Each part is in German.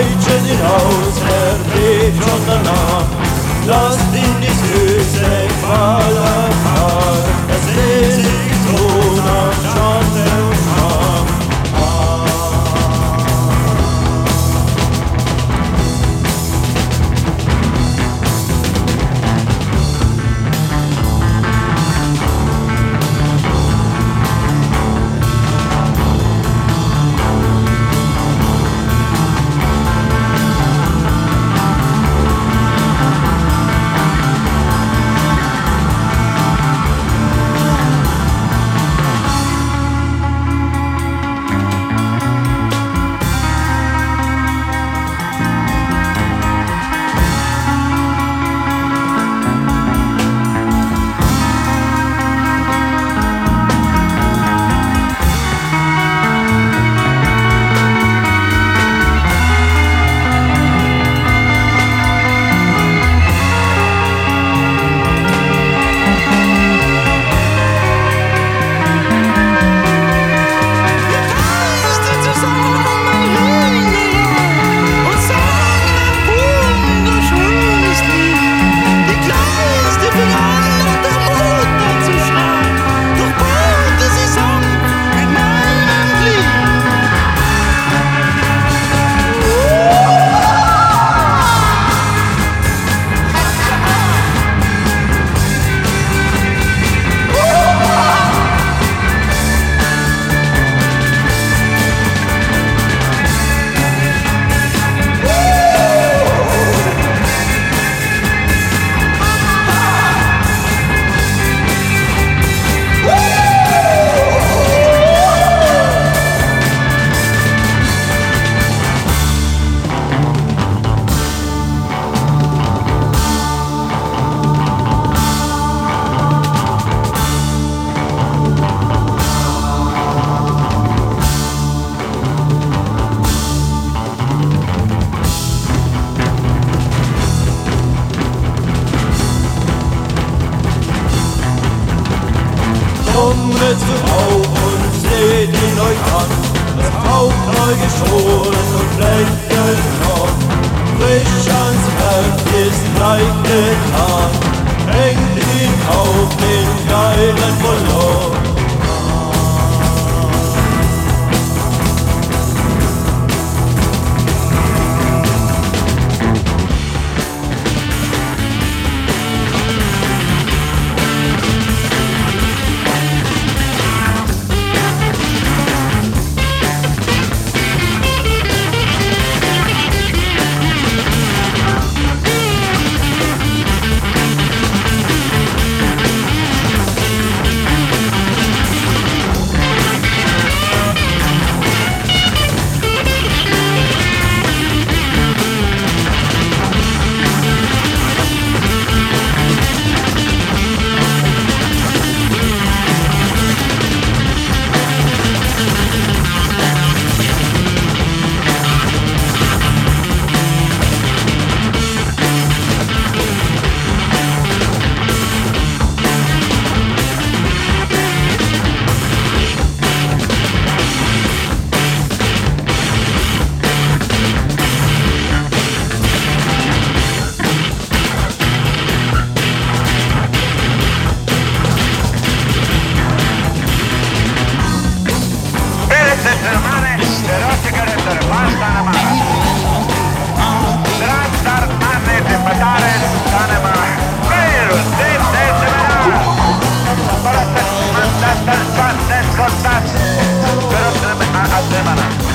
Peitsche hinaus, er lebt schon danach. Lasst ihn die süße Qual neu und lächelt noch. Frisch ans Werk ist leicht getan, hängt ihn auf den geilen Verlor.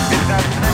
Obrigado.